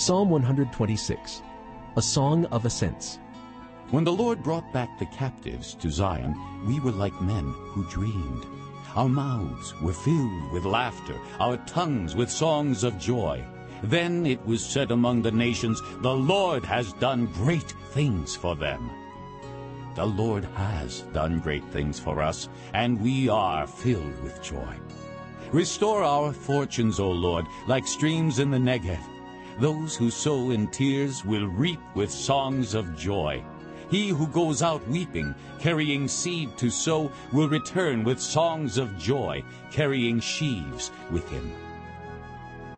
Psalm 126, a song of ascents. When the Lord brought back the captives to Zion, we were like men who dreamed. Our mouths were filled with laughter, our tongues with songs of joy. Then it was said among the nations, The Lord has done great things for them. The Lord has done great things for us, and we are filled with joy. Restore our fortunes, O Lord, like streams in the Negev. Those who sow in tears will reap with songs of joy. He who goes out weeping, carrying seed to sow, will return with songs of joy, carrying sheaves with him.